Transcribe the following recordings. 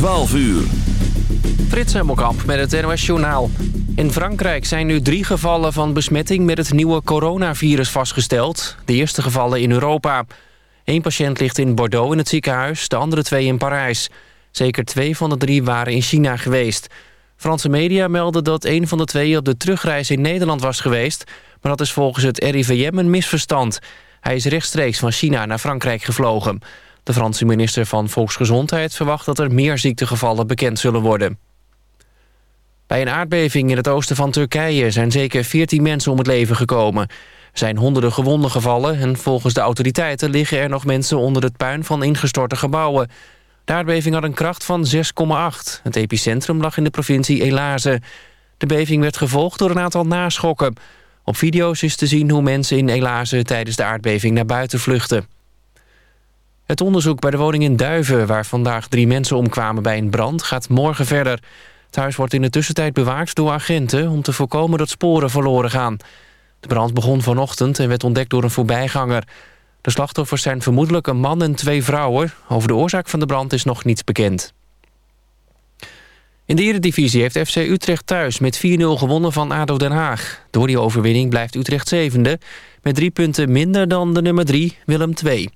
12 uur. Frits Hemmelkamp met het NOS Journaal. In Frankrijk zijn nu drie gevallen van besmetting met het nieuwe coronavirus vastgesteld. De eerste gevallen in Europa. Eén patiënt ligt in Bordeaux in het ziekenhuis, de andere twee in Parijs. Zeker twee van de drie waren in China geweest. Franse media melden dat een van de twee op de terugreis in Nederland was geweest... maar dat is volgens het RIVM een misverstand. Hij is rechtstreeks van China naar Frankrijk gevlogen. De Franse minister van Volksgezondheid verwacht dat er meer ziektegevallen bekend zullen worden. Bij een aardbeving in het oosten van Turkije zijn zeker 14 mensen om het leven gekomen. Er zijn honderden gewonden gevallen en volgens de autoriteiten liggen er nog mensen onder het puin van ingestorte gebouwen. De aardbeving had een kracht van 6,8. Het epicentrum lag in de provincie Elaze. De beving werd gevolgd door een aantal naschokken. Op video's is te zien hoe mensen in Elaze tijdens de aardbeving naar buiten vluchten. Het onderzoek bij de woning in Duiven, waar vandaag drie mensen omkwamen bij een brand, gaat morgen verder. Het huis wordt in de tussentijd bewaakt door agenten om te voorkomen dat sporen verloren gaan. De brand begon vanochtend en werd ontdekt door een voorbijganger. De slachtoffers zijn vermoedelijk een man en twee vrouwen. Over de oorzaak van de brand is nog niets bekend. In de Eredivisie heeft FC Utrecht thuis met 4-0 gewonnen van ADO Den Haag. Door die overwinning blijft Utrecht zevende... met drie punten minder dan de nummer 3, Willem II.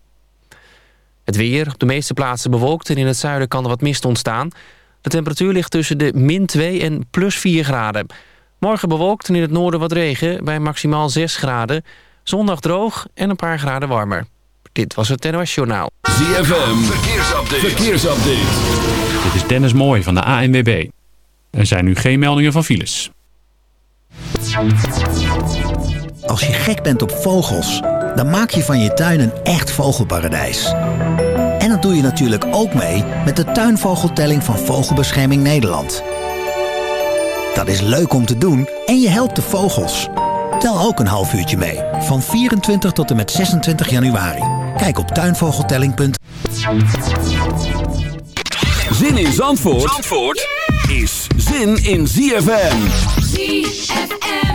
Het weer op de meeste plaatsen bewolkt en in het zuiden kan er wat mist ontstaan. De temperatuur ligt tussen de min 2 en plus 4 graden. Morgen bewolkt en in het noorden wat regen bij maximaal 6 graden. Zondag droog en een paar graden warmer. Dit was het NOS Journaal. ZFM, verkeersupdate. verkeersupdate. Dit is Dennis Mooij van de ANWB. Er zijn nu geen meldingen van files. Als je gek bent op vogels, dan maak je van je tuin een echt vogelparadijs. En dat doe je natuurlijk ook mee met de tuinvogeltelling van Vogelbescherming Nederland. Dat is leuk om te doen en je helpt de vogels. Tel ook een half uurtje mee, van 24 tot en met 26 januari. Kijk op tuinvogeltelling.nl Zin in Zandvoort, Zandvoort is zin in ZFM. ZFM.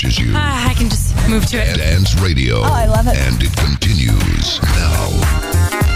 touches you. Uh, I can just move to it. Dance Radio. Oh, I love it. And it continues now.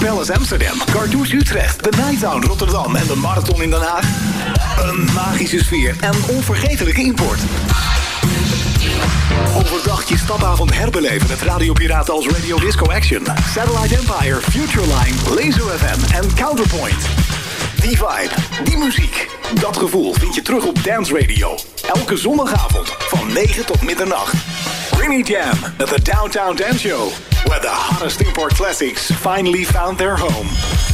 Palace Amsterdam, Cartouche Utrecht, The Nighttown Rotterdam en de Marathon in Den Haag? Een magische sfeer en onvergetelijke import. Overdag je stapavond herbeleven met radiopiraten als Radio Disco Action, Satellite Empire, Futureline, Laser FM en Counterpoint. Die vibe, die muziek, dat gevoel vind je terug op Dance Radio. Elke zondagavond van 9 tot middernacht. Rainy Jam at the Downtown Dance Show. Where the hottest import classics finally found their home.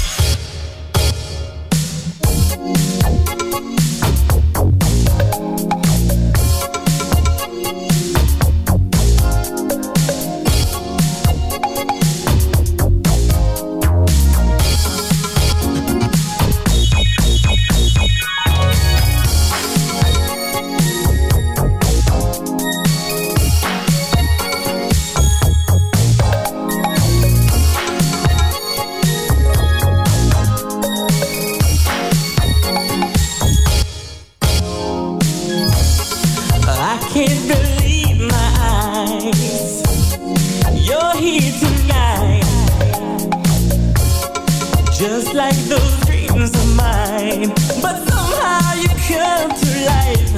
Just like those dreams of mine. But somehow you come to life.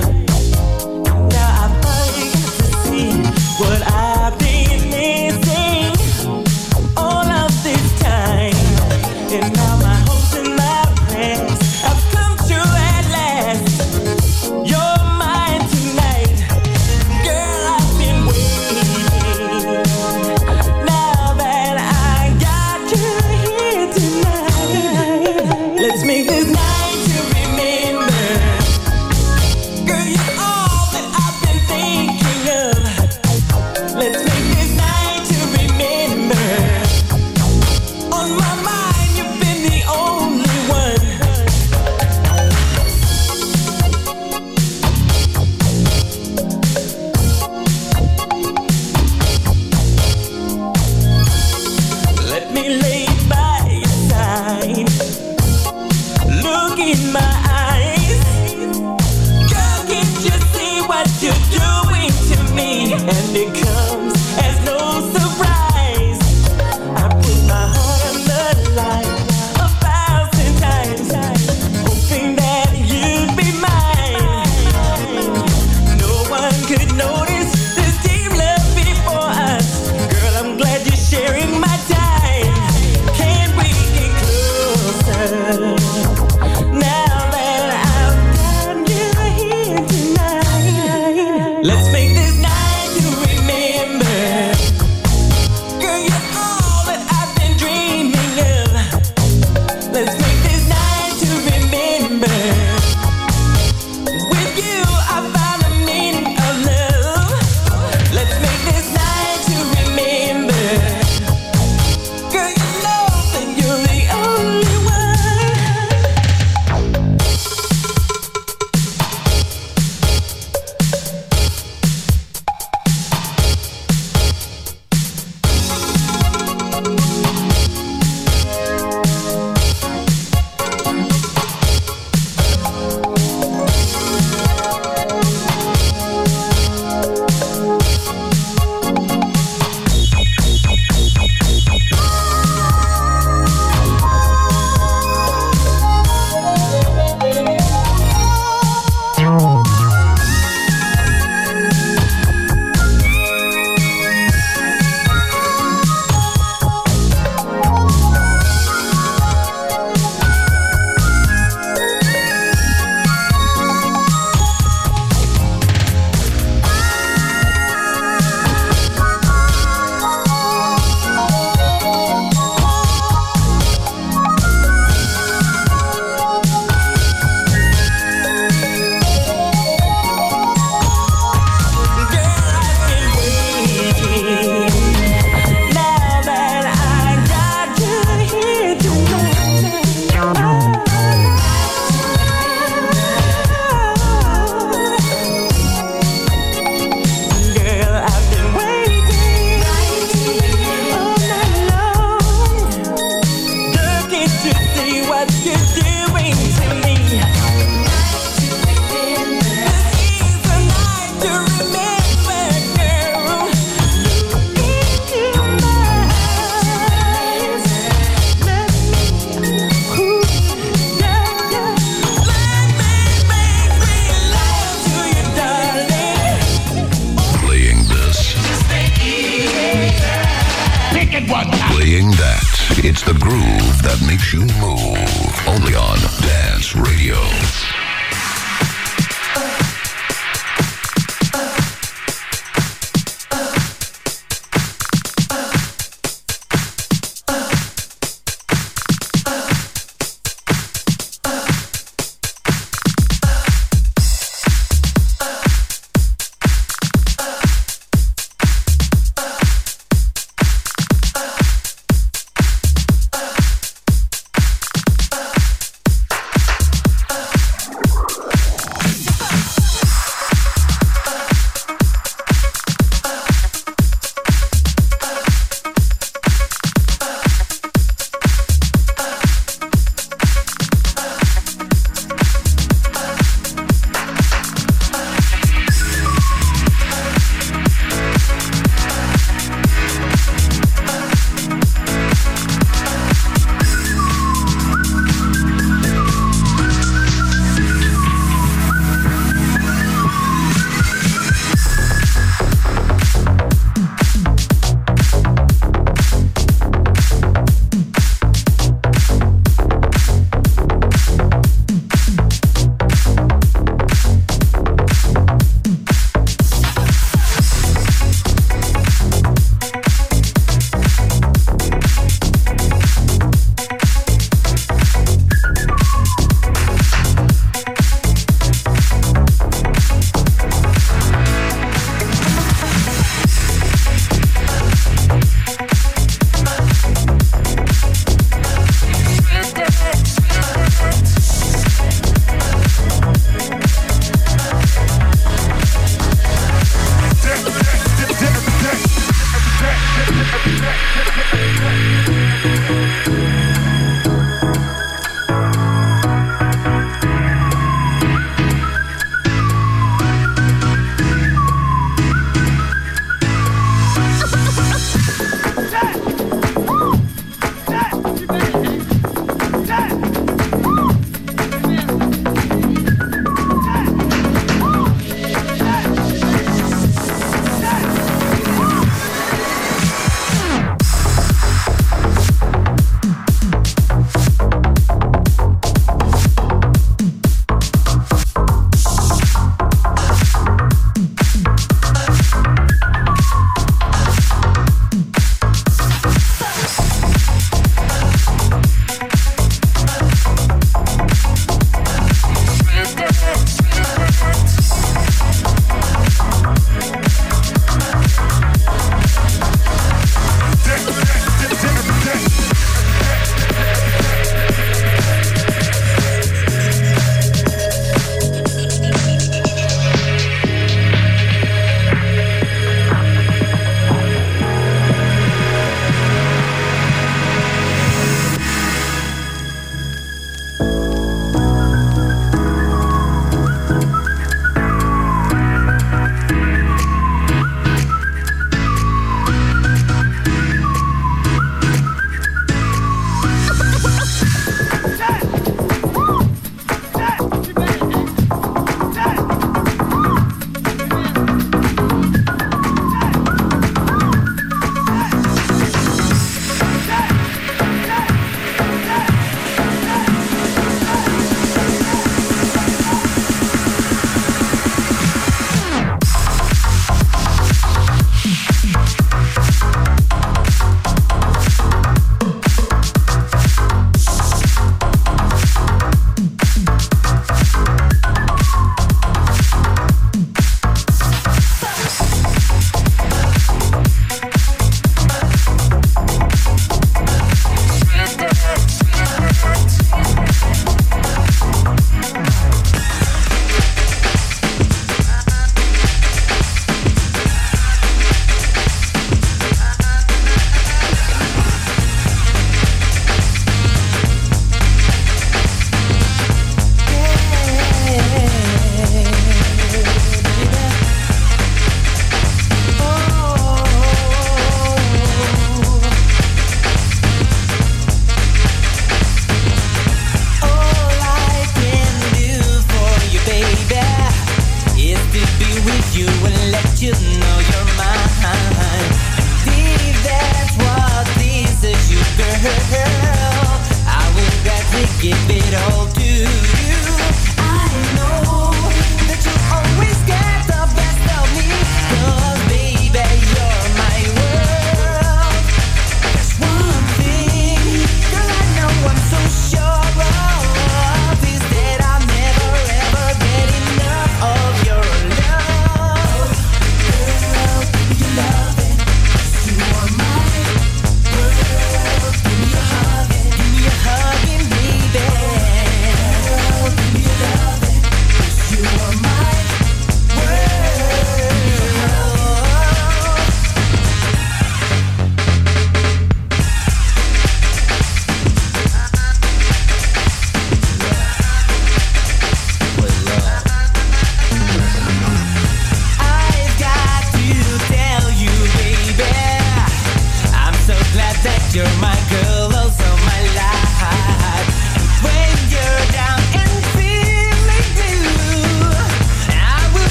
Now I finally got to see what I've the groove that makes you move.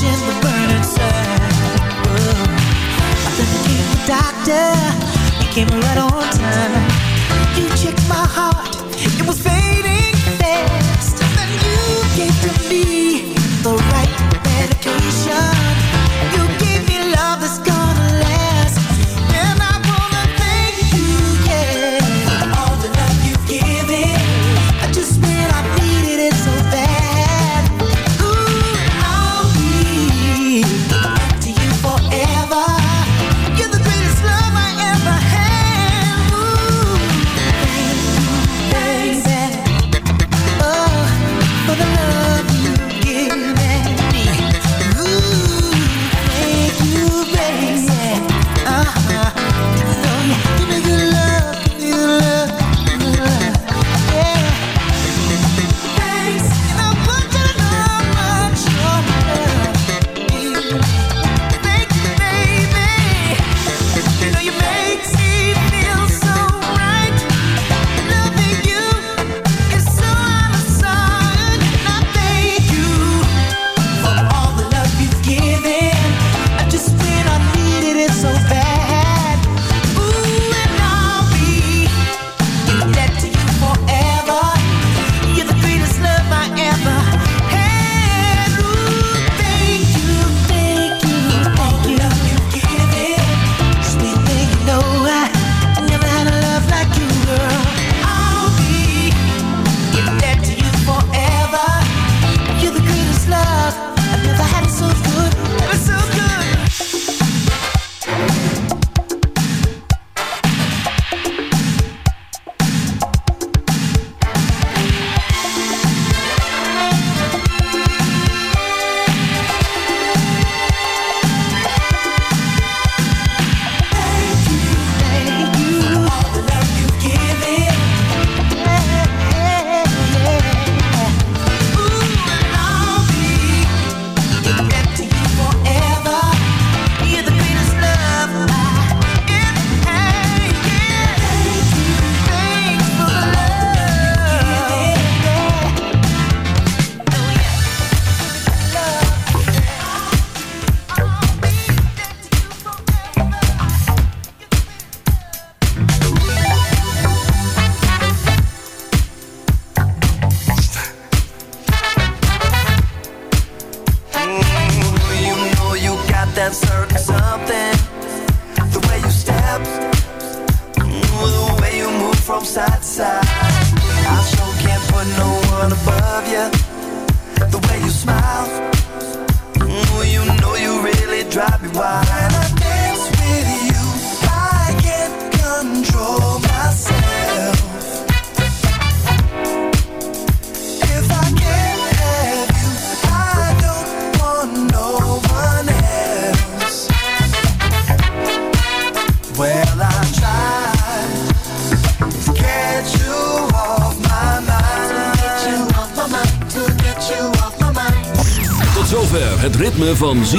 pushing the I the doctor, he came right on time. Checked my heart, it was fast. Then you gave to me the right medication.